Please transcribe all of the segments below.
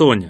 Соня.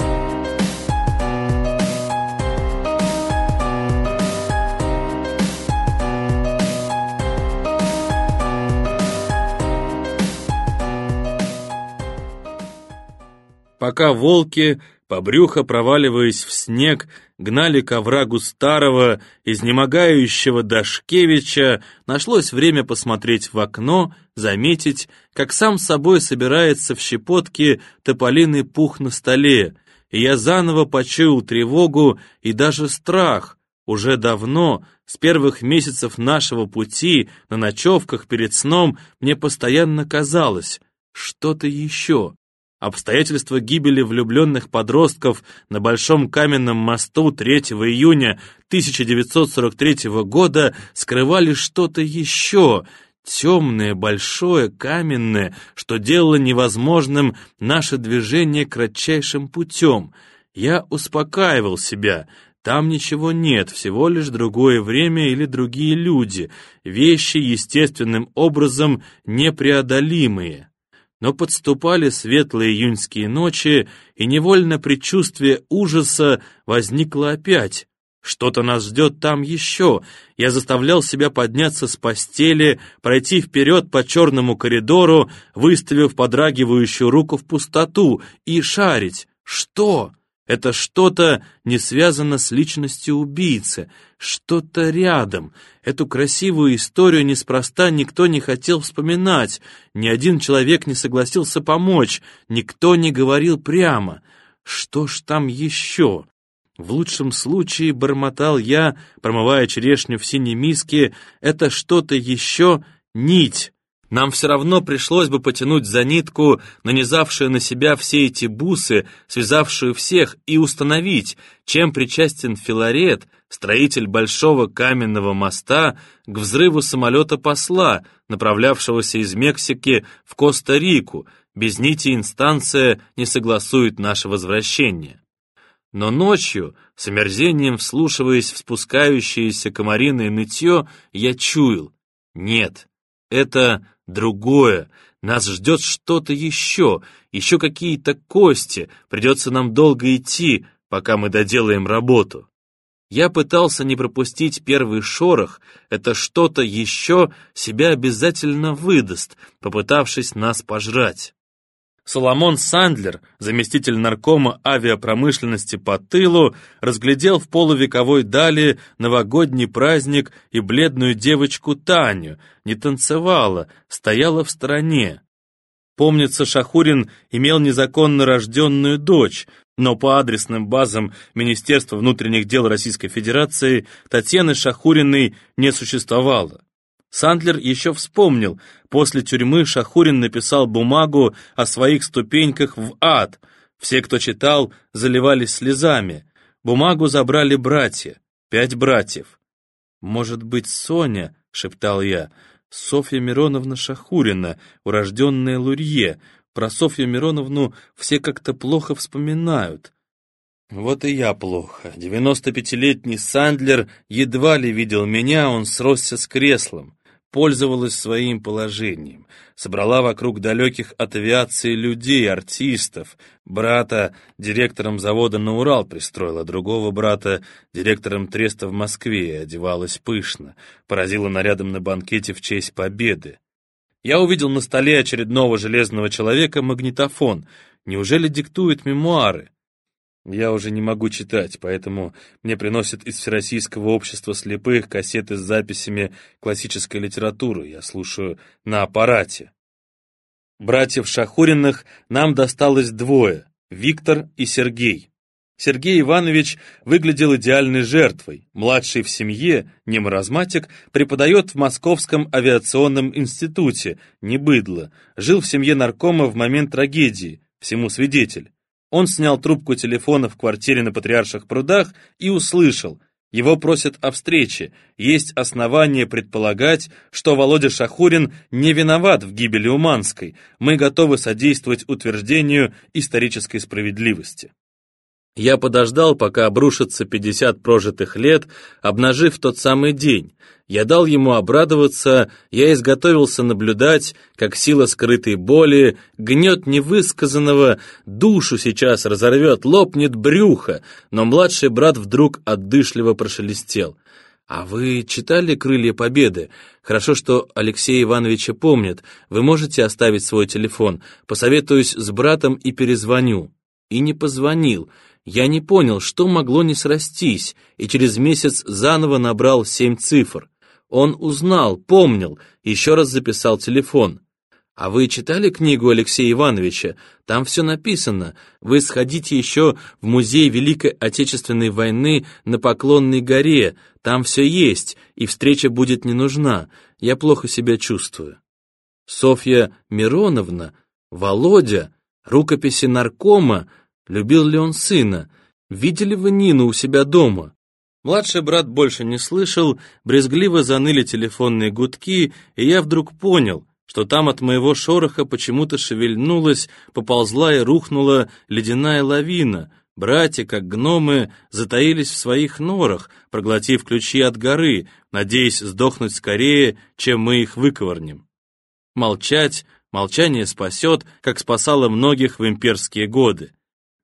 Пока волки, по брюхо проваливаясь в снег, гнали к оврагу старого, изнемогающего Дашкевича, нашлось время посмотреть в окно, заметить, как сам собой собирается в щепотке тополиный пух на столе, и я заново почуял тревогу и даже страх. Уже давно, с первых месяцев нашего пути, на ночевках перед сном, мне постоянно казалось, что-то еще, Обстоятельства гибели влюбленных подростков на Большом каменном мосту 3 июня 1943 года скрывали что-то еще, темное, большое, каменное, что делало невозможным наше движение кратчайшим путем. Я успокаивал себя. Там ничего нет, всего лишь другое время или другие люди, вещи естественным образом непреодолимые. Но подступали светлые июньские ночи, и невольно предчувствие ужаса возникло опять. Что-то нас ждет там еще. Я заставлял себя подняться с постели, пройти вперед по черному коридору, выставив подрагивающую руку в пустоту, и шарить. Что? Это что-то не связано с личностью убийцы, что-то рядом. Эту красивую историю неспроста никто не хотел вспоминать, ни один человек не согласился помочь, никто не говорил прямо. Что ж там еще? В лучшем случае, бормотал я, промывая черешню в синей миске, это что-то еще нить, нам все равно пришлось бы потянуть за нитку, нанизавшую на себя все эти бусы, связавшую всех, и установить, чем причастен Филарет, строитель большого каменного моста, к взрыву самолета-посла, направлявшегося из Мексики в Коста-Рику. Без нити инстанция не согласует наше возвращение. Но ночью, с омерзением вслушиваясь в спускающееся комариное нытье, я чуял — нет, это другое. Нас ждет что-то еще, еще какие-то кости. Придется нам долго идти, пока мы доделаем работу. Я пытался не пропустить первый шорох, это что-то еще себя обязательно выдаст, попытавшись нас пожрать. Соломон Сандлер, заместитель наркома авиапромышленности по тылу, разглядел в полувековой дали новогодний праздник и бледную девочку Таню, не танцевала, стояла в стороне. Помнится, Шахурин имел незаконно рожденную дочь, но по адресным базам Министерства внутренних дел Российской Федерации Татьяны Шахуриной не существовало. Сандлер еще вспомнил, после тюрьмы Шахурин написал бумагу о своих ступеньках в ад. Все, кто читал, заливались слезами. Бумагу забрали братья, пять братьев. «Может быть, Соня?» — шептал я. «Софья Мироновна Шахурина, урожденная Лурье. Про Софью Мироновну все как-то плохо вспоминают». Вот и я плохо. Девяносто пятилетний Сандлер едва ли видел меня, он сросся с креслом пользовалась своим положением, собрала вокруг далеких от авиации людей, артистов, брата директором завода на Урал пристроила, другого брата директором треста в Москве, одевалась пышно, поразила нарядом на банкете в честь победы. Я увидел на столе очередного железного человека магнитофон. Неужели диктует мемуары? Я уже не могу читать, поэтому мне приносят из Всероссийского общества слепых кассеты с записями классической литературы. Я слушаю на аппарате. Братьев Шахуриных нам досталось двое — Виктор и Сергей. Сергей Иванович выглядел идеальной жертвой. Младший в семье, не маразматик, преподает в Московском авиационном институте, не быдло. Жил в семье наркома в момент трагедии, всему свидетель. Он снял трубку телефона в квартире на Патриарших прудах и услышал. Его просят о встрече. Есть основания предполагать, что Володя Шахурин не виноват в гибели Уманской. Мы готовы содействовать утверждению исторической справедливости. Я подождал, пока обрушится 50 прожитых лет, обнажив тот самый день. Я дал ему обрадоваться, я изготовился наблюдать, как сила скрытой боли, гнет невысказанного, душу сейчас разорвет, лопнет брюхо, но младший брат вдруг отдышливо прошелестел. «А вы читали «Крылья Победы»? Хорошо, что Алексея Ивановича помнят. Вы можете оставить свой телефон? Посоветуюсь с братом и перезвоню». И не позвонил. Я не понял, что могло не срастись, и через месяц заново набрал семь цифр. Он узнал, помнил, еще раз записал телефон. «А вы читали книгу Алексея Ивановича? Там все написано. Вы сходите еще в музей Великой Отечественной войны на Поклонной горе. Там все есть, и встреча будет не нужна. Я плохо себя чувствую». Софья Мироновна, Володя, рукописи наркома, любил ли он сына, видели вы Нину у себя дома? Младший брат больше не слышал, брезгливо заныли телефонные гудки, и я вдруг понял, что там от моего шороха почему-то шевельнулась, поползла и рухнула ледяная лавина. Братья, как гномы, затаились в своих норах, проглотив ключи от горы, надеясь сдохнуть скорее, чем мы их выковырнем. Молчать, молчание спасет, как спасало многих в имперские годы.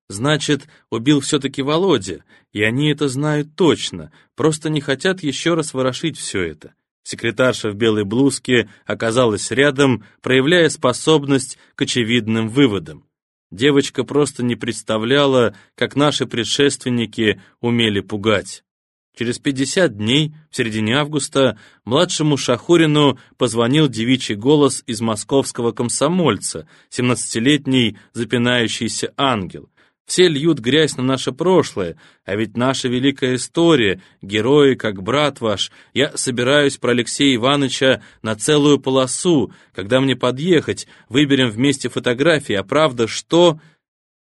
Значит, убил все-таки Володя, и они это знают точно, просто не хотят еще раз ворошить все это. Секретарша в белой блузке оказалась рядом, проявляя способность к очевидным выводам. Девочка просто не представляла, как наши предшественники умели пугать. Через 50 дней, в середине августа, младшему Шахурину позвонил девичий голос из московского комсомольца, 17-летний запинающийся ангел. Все льют грязь на наше прошлое, а ведь наша великая история, герои, как брат ваш. Я собираюсь про Алексея Ивановича на целую полосу. Когда мне подъехать, выберем вместе фотографии, а правда что...»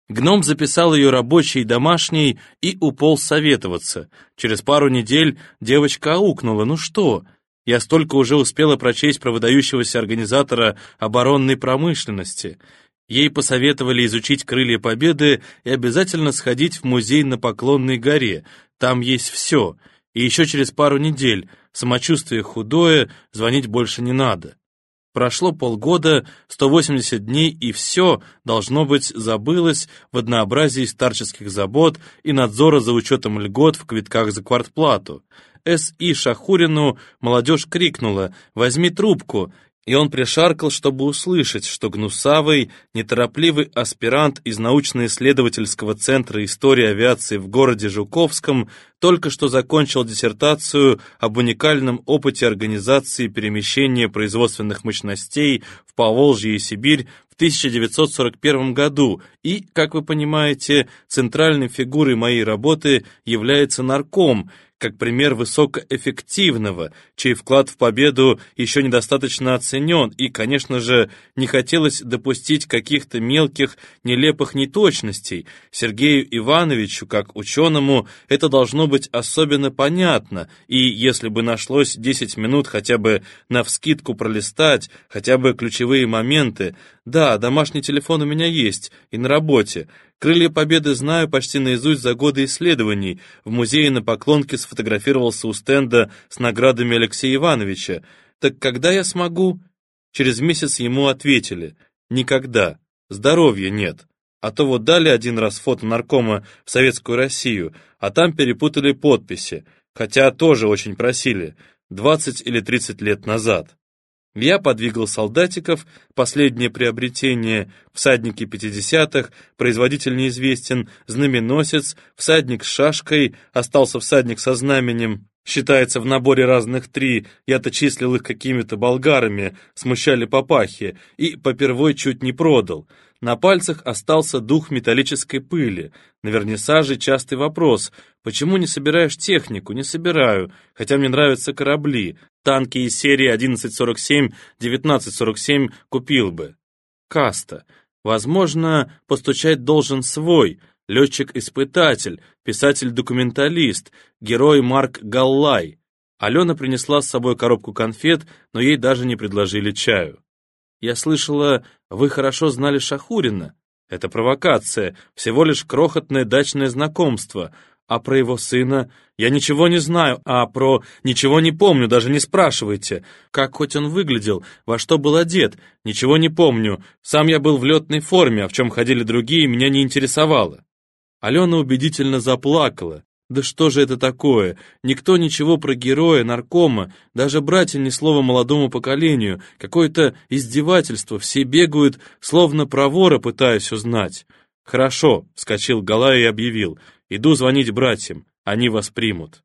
Гном записал ее рабочей и домашней и уполз советоваться. Через пару недель девочка аукнула. «Ну что?» Я столько уже успела прочесть про выдающегося организатора оборонной промышленности. Ей посоветовали изучить крылья Победы и обязательно сходить в музей на Поклонной горе. Там есть все. И еще через пару недель. Самочувствие худое, звонить больше не надо. Прошло полгода, 180 дней, и все, должно быть, забылось в однообразии старческих забот и надзора за учетом льгот в квитках за квартплату. С.И. Шахурину молодежь крикнула «Возьми трубку!» И он пришаркал, чтобы услышать, что гнусавый, неторопливый аспирант из научно-исследовательского центра истории авиации в городе Жуковском только что закончил диссертацию об уникальном опыте организации перемещения производственных мощностей в Поволжье и Сибирь в 1941 году, и, как вы понимаете, центральной фигурой моей работы является нарком – как пример высокоэффективного, чей вклад в победу еще недостаточно оценен, и, конечно же, не хотелось допустить каких-то мелких, нелепых неточностей. Сергею Ивановичу, как ученому, это должно быть особенно понятно, и если бы нашлось 10 минут хотя бы навскидку пролистать, хотя бы ключевые моменты, да, домашний телефон у меня есть, и на работе, Крылья Победы знаю почти наизусть за годы исследований. В музее на Поклонке сфотографировался у стенда с наградами Алексея Ивановича. Так когда я смогу? Через месяц ему ответили. Никогда. Здоровья нет. А то вот дали один раз фото наркома в Советскую Россию, а там перепутали подписи, хотя тоже очень просили, 20 или 30 лет назад. Я подвигал солдатиков, последнее приобретение, всадники 50-х, производитель неизвестен, знаменосец, всадник с шашкой, остался всадник со знаменем, считается в наборе разных три, я-то числил их какими-то болгарами, смущали папахи, и попервой чуть не продал. На пальцах остался дух металлической пыли. На вернисаже частый вопрос. Почему не собираешь технику? Не собираю, хотя мне нравятся корабли. Танки из серии 1147-1947 купил бы. Каста. Возможно, постучать должен свой. Летчик-испытатель, писатель-документалист, герой Марк Галлай. Алена принесла с собой коробку конфет, но ей даже не предложили чаю. Я слышала, вы хорошо знали Шахурина. Это провокация, всего лишь крохотное дачное знакомство. А про его сына я ничего не знаю, а про ничего не помню, даже не спрашивайте. Как хоть он выглядел, во что был одет, ничего не помню. Сам я был в летной форме, а в чем ходили другие, меня не интересовало. Алена убедительно заплакала. Да что же это такое? Никто ничего про героя, наркома, даже братья ни слова молодому поколению. Какое-то издевательство, все бегают, словно про вора пытаясь узнать. «Хорошо», — вскочил Галай и объявил, — «иду звонить братьям, они вас примут».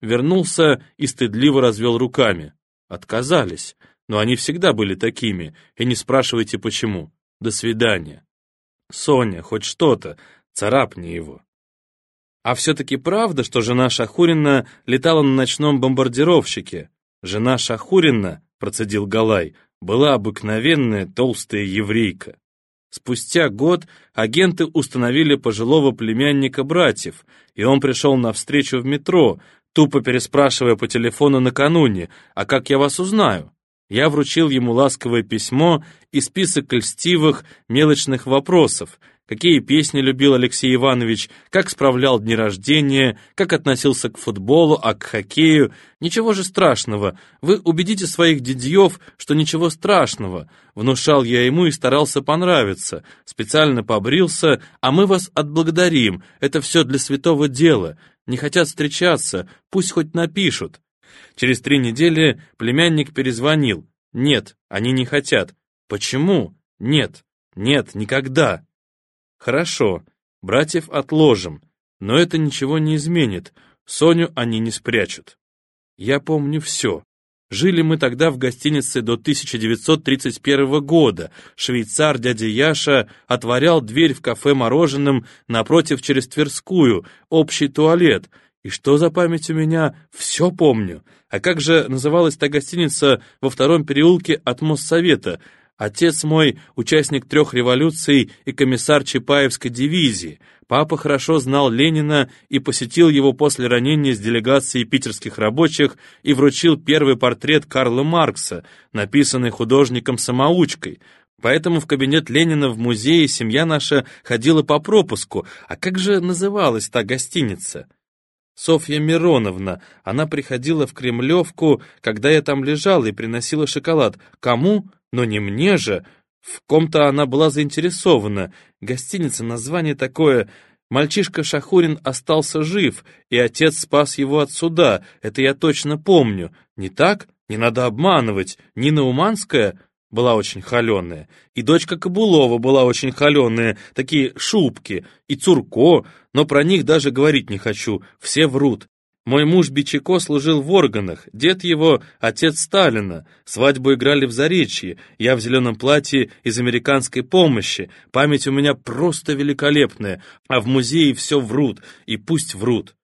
Вернулся и стыдливо развел руками. Отказались, но они всегда были такими, и не спрашивайте почему. До свидания. Соня, хоть что-то, царапни его. А все-таки правда, что жена Шахурина летала на ночном бомбардировщике? Жена Шахурина, процедил Галай, была обыкновенная толстая еврейка. Спустя год агенты установили пожилого племянника братьев, и он пришел на встречу в метро, тупо переспрашивая по телефону накануне, «А как я вас узнаю?» Я вручил ему ласковое письмо и список льстивых, мелочных вопросов, какие песни любил Алексей Иванович, как справлял дни рождения, как относился к футболу, а к хоккею. Ничего же страшного. Вы убедите своих дядьев, что ничего страшного. Внушал я ему и старался понравиться. Специально побрился, а мы вас отблагодарим. Это все для святого дела. Не хотят встречаться, пусть хоть напишут. Через три недели племянник перезвонил. Нет, они не хотят. Почему? Нет, нет, никогда. Хорошо, братьев отложим, но это ничего не изменит, Соню они не спрячут. Я помню все. Жили мы тогда в гостинице до 1931 года. Швейцар дядя Яша отворял дверь в кафе мороженым напротив через Тверскую, общий туалет. И что за память у меня? Все помню. А как же называлась та гостиница во втором переулке от Моссовета? Отец мой — участник трех революций и комиссар Чапаевской дивизии. Папа хорошо знал Ленина и посетил его после ранения с делегацией питерских рабочих и вручил первый портрет Карла Маркса, написанный художником-самоучкой. Поэтому в кабинет Ленина в музее семья наша ходила по пропуску. А как же называлась та гостиница? Софья Мироновна. Она приходила в Кремлевку, когда я там лежал, и приносила шоколад. Кому? Но не мне же. В ком-то она была заинтересована. Гостиница, название такое... Мальчишка Шахурин остался жив, и отец спас его от суда, это я точно помню. Не так? Не надо обманывать. Нина Уманская была очень холеная, и дочка Кабулова была очень холеная, такие шубки, и Цурко, но про них даже говорить не хочу, все врут. Мой муж Бичико служил в органах, дед его — отец Сталина. Свадьбу играли в Заречье, я в зеленом платье из американской помощи. Память у меня просто великолепная, а в музее все врут, и пусть врут.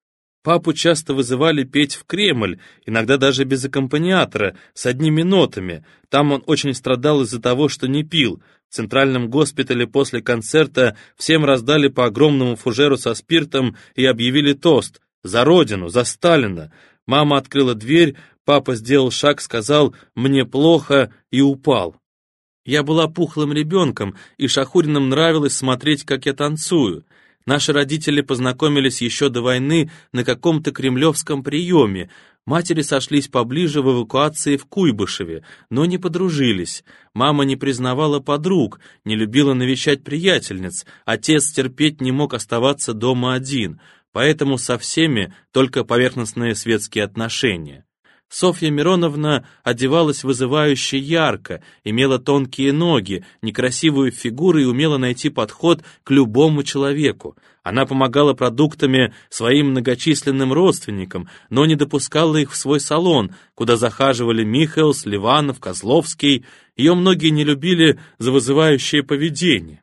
Папу часто вызывали петь в Кремль, иногда даже без аккомпаниатора, с одними нотами. Там он очень страдал из-за того, что не пил. В центральном госпитале после концерта всем раздали по огромному фужеру со спиртом и объявили тост — за родину, за Сталина. Мама открыла дверь, папа сделал шаг, сказал «мне плохо» и упал. Я была пухлым ребенком, и Шахуриным нравилось смотреть, как я танцую. Наши родители познакомились еще до войны на каком-то кремлевском приеме. Матери сошлись поближе в эвакуации в Куйбышеве, но не подружились. Мама не признавала подруг, не любила навещать приятельниц. Отец терпеть не мог оставаться дома один — поэтому со всеми только поверхностные светские отношения. Софья Мироновна одевалась вызывающе ярко, имела тонкие ноги, некрасивую фигуру и умела найти подход к любому человеку. Она помогала продуктами своим многочисленным родственникам, но не допускала их в свой салон, куда захаживали Михаил, Ливанов, Козловский. Ее многие не любили за вызывающее поведение.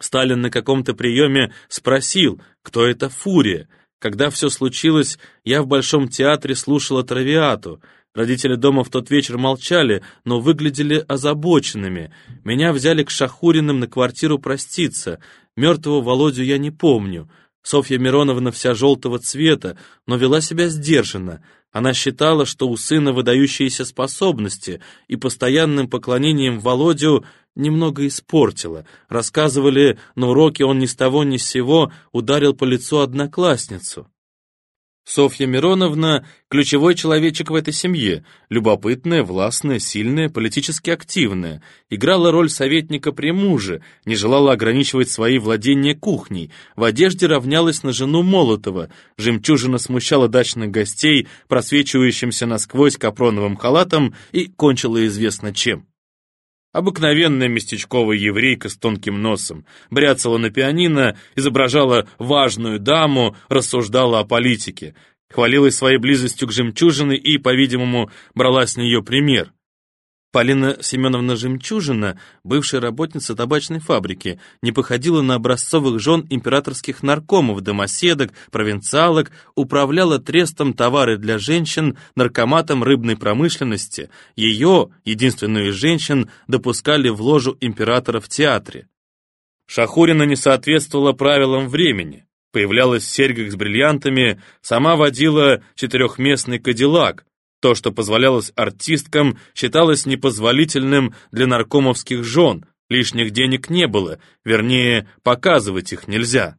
Сталин на каком-то приеме спросил, кто это Фурия. Когда все случилось, я в Большом театре слушала Травиату. Родители дома в тот вечер молчали, но выглядели озабоченными. Меня взяли к Шахуриным на квартиру проститься. Мертвого Володю я не помню. Софья Мироновна вся желтого цвета, но вела себя сдержанно. Она считала, что у сына выдающиеся способности, и постоянным поклонением Володю немного испортила. Рассказывали, на уроке он ни с того ни с сего ударил по лицу одноклассницу. Софья Мироновна – ключевой человечек в этой семье, любопытная, властная, сильная, политически активная, играла роль советника при муже, не желала ограничивать свои владения кухней, в одежде равнялась на жену Молотова, жемчужина смущала дачных гостей, просвечивающимся насквозь капроновым халатом и кончила известно чем. Обыкновенная местечковая еврейка с тонким носом, бряцала на пианино, изображала важную даму, рассуждала о политике, хвалилась своей близостью к жемчужине и, по-видимому, брала с нее пример. Полина Семеновна Жемчужина, бывшая работница табачной фабрики, не походила на образцовых жен императорских наркомов, домоседок, провинциалок, управляла трестом товары для женщин, наркоматом рыбной промышленности. Ее, единственную из женщин, допускали в ложу императора в театре. Шахурина не соответствовала правилам времени. Появлялась в серьгах с бриллиантами, сама водила четырехместный кадиллак, то, что позволялось артисткам, считалось непозволительным для наркомовских жен, лишних денег не было, вернее, показывать их нельзя.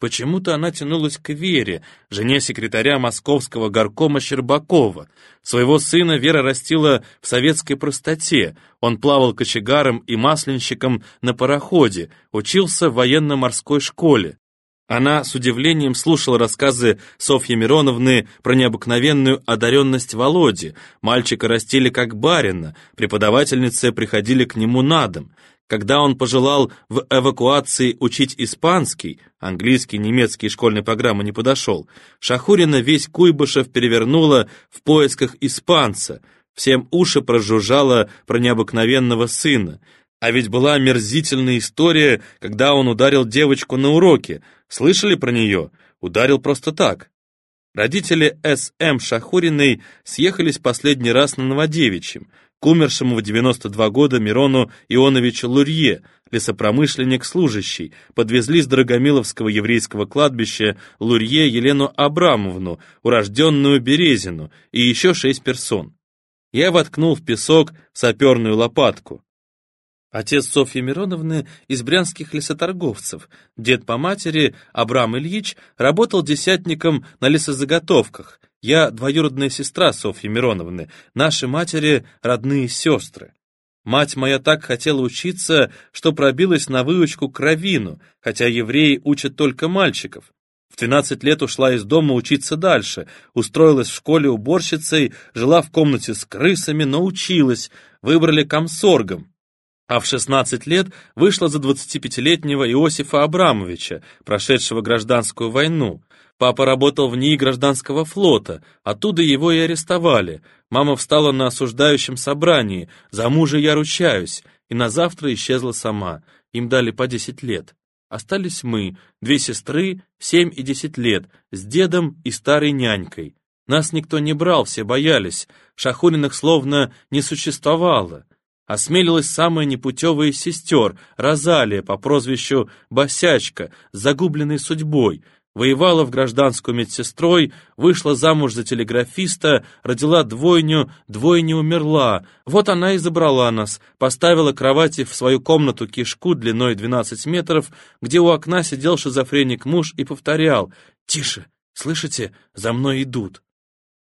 Почему-то она тянулась к Вере, жене секретаря московского горкома Щербакова. Своего сына Вера растила в советской простоте. Он плавал кочегаром и масленщиком на пароходе, учился в военно-морской школе. Она с удивлением слушала рассказы Софьи Мироновны про необыкновенную одаренность Володи. Мальчика растили как барина, преподавательницы приходили к нему на дом. Когда он пожелал в эвакуации учить испанский, английский, немецкий школьной программы не подошел, Шахурина весь Куйбышев перевернула в поисках испанца, всем уши прожужжала про необыкновенного сына. А ведь была омерзительная история, когда он ударил девочку на уроке, Слышали про нее? Ударил просто так. Родители С.М. Шахуриной съехались последний раз на Новодевичьем, к умершему в 92 года Мирону Ионовичу Лурье, лесопромышленник-служащий, подвезли с Драгомиловского еврейского кладбища Лурье Елену Абрамовну, урожденную Березину, и еще шесть персон. Я воткнул в песок саперную лопатку. Отец Софьи Мироновны из брянских лесоторговцев. Дед по матери, Абрам Ильич, работал десятником на лесозаготовках. Я двоюродная сестра Софьи Мироновны, наши матери родные сестры. Мать моя так хотела учиться, что пробилась на выучку к хотя евреи учат только мальчиков. В 12 лет ушла из дома учиться дальше, устроилась в школе уборщицей, жила в комнате с крысами, но училась, выбрали комсоргом, а в 16 лет вышла за 25-летнего Иосифа Абрамовича, прошедшего гражданскую войну. Папа работал в НИИ гражданского флота, оттуда его и арестовали. Мама встала на осуждающем собрании, за мужа я ручаюсь, и на завтра исчезла сама. Им дали по 10 лет. Остались мы, две сестры, 7 и 10 лет, с дедом и старой нянькой. Нас никто не брал, все боялись, Шахуниных словно не существовало. Осмелилась самая непутевая из сестер, Розалия по прозвищу Босячка, загубленной судьбой, воевала в гражданскую медсестрой, вышла замуж за телеграфиста, родила двойню, двойня умерла. Вот она и забрала нас, поставила кровати в свою комнату кишку длиной 12 метров, где у окна сидел шизофреник муж и повторял «Тише, слышите, за мной идут».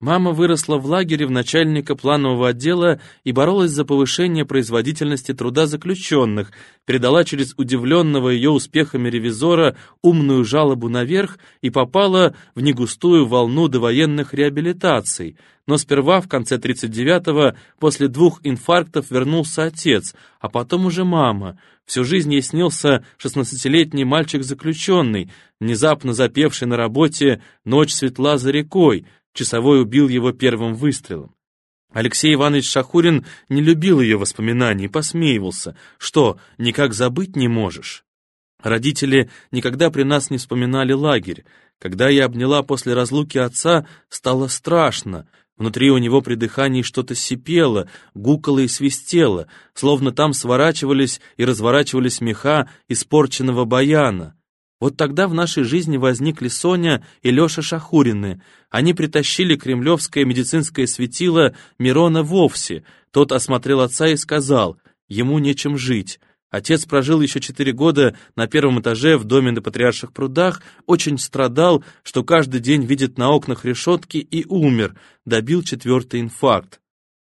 Мама выросла в лагере в начальника планового отдела и боролась за повышение производительности труда заключенных, передала через удивленного ее успехами ревизора умную жалобу наверх и попала в негустую волну довоенных реабилитаций. Но сперва, в конце 39-го, после двух инфарктов вернулся отец, а потом уже мама. Всю жизнь ей снился 16-летний мальчик-заключенный, внезапно запевший на работе «Ночь светла за рекой», Часовой убил его первым выстрелом. Алексей Иванович Шахурин не любил ее воспоминаний, посмеивался. Что, никак забыть не можешь? Родители никогда при нас не вспоминали лагерь. Когда я обняла после разлуки отца, стало страшно. Внутри у него при дыхании что-то сипело, гукало и свистело, словно там сворачивались и разворачивались меха испорченного баяна. Вот тогда в нашей жизни возникли Соня и Леша Шахурины. Они притащили кремлевское медицинское светило Мирона вовсе. Тот осмотрел отца и сказал, ему нечем жить. Отец прожил еще четыре года на первом этаже в доме на Патриарших прудах, очень страдал, что каждый день видит на окнах решетки и умер, добил четвертый инфаркт.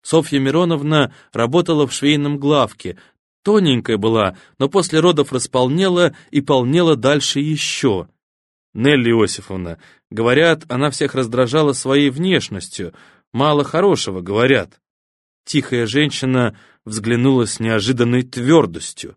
Софья Мироновна работала в швейном главке, тоненькая была, но после родов располнела и полнела дальше еще. Нелли Иосифовна, говорят, она всех раздражала своей внешностью, мало хорошего, говорят. Тихая женщина взглянула с неожиданной твердостью.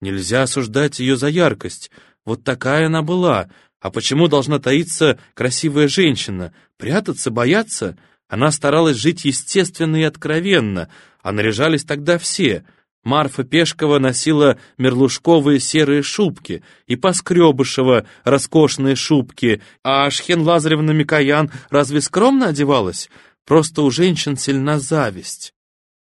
Нельзя осуждать ее за яркость. Вот такая она была. А почему должна таиться красивая женщина? Прятаться, бояться? Она старалась жить естественно и откровенно, а наряжались тогда все. Марфа Пешкова носила мерлушковые серые шубки, и Поскребышева роскошные шубки, а Ашхен Лазаревна Микоян разве скромно одевалась? Просто у женщин сильна зависть.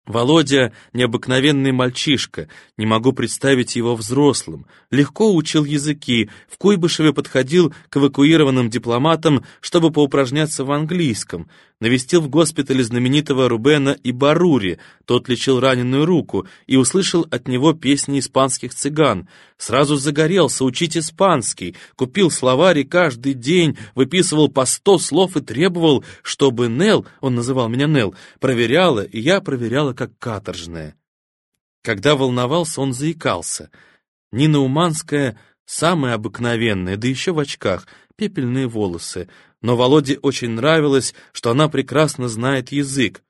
Володя — необыкновенный мальчишка, не могу представить его взрослым. Легко учил языки, в Куйбышеве подходил к эвакуированным дипломатам, чтобы поупражняться в английском. Навестил в госпитале знаменитого Рубена и Барури, тот лечил раненую руку, и услышал от него песни испанских цыган. Сразу загорелся учить испанский, купил словарь и каждый день выписывал по сто слов и требовал, чтобы Нел, он называл меня Нел, проверяла, и я проверяла как каторжная. Когда волновался, он заикался. Нина Уманская самая обыкновенная, да еще в очках, пепельные волосы, но Володе очень нравилось, что она прекрасно знает язык.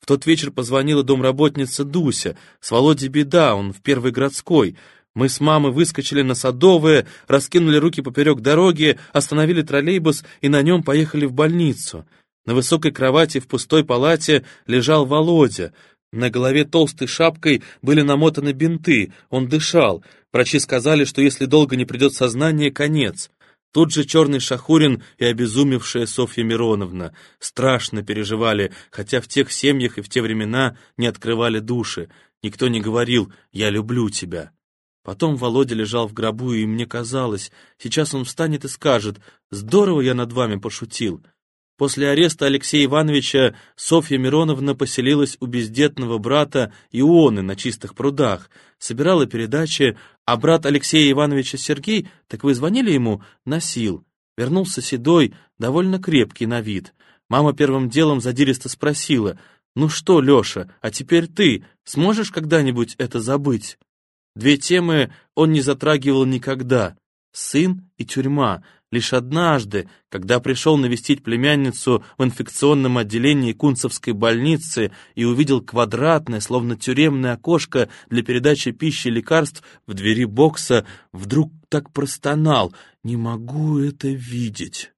В тот вечер позвонила домработница Дуся. С Володей беда, он в первой городской. Мы с мамой выскочили на Садовое, раскинули руки поперек дороги, остановили троллейбус и на нем поехали в больницу. На высокой кровати в пустой палате лежал Володя. На голове толстой шапкой были намотаны бинты, он дышал. Врачи сказали, что если долго не придет сознание, конец. Тут же черный Шахурин и обезумевшая Софья Мироновна страшно переживали, хотя в тех семьях и в те времена не открывали души. Никто не говорил «я люблю тебя». Потом Володя лежал в гробу, и мне казалось, сейчас он встанет и скажет «здорово я над вами пошутил». После ареста Алексея Ивановича Софья Мироновна поселилась у бездетного брата Ионы на чистых прудах, собирала передачи, а брат Алексея Ивановича Сергей, так вы звонили ему, носил. Вернулся седой, довольно крепкий на вид. Мама первым делом задиристо спросила, «Ну что, Леша, а теперь ты сможешь когда-нибудь это забыть?» Две темы он не затрагивал никогда — сын и тюрьма, Лишь однажды, когда пришел навестить племянницу в инфекционном отделении Кунцевской больницы и увидел квадратное, словно тюремное окошко для передачи пищи и лекарств в двери бокса, вдруг так простонал «Не могу это видеть».